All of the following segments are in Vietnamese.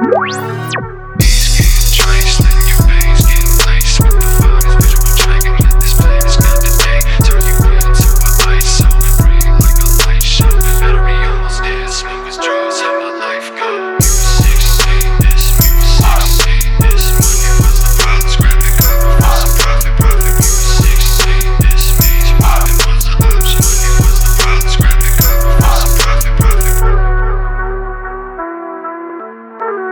Peace.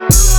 Thank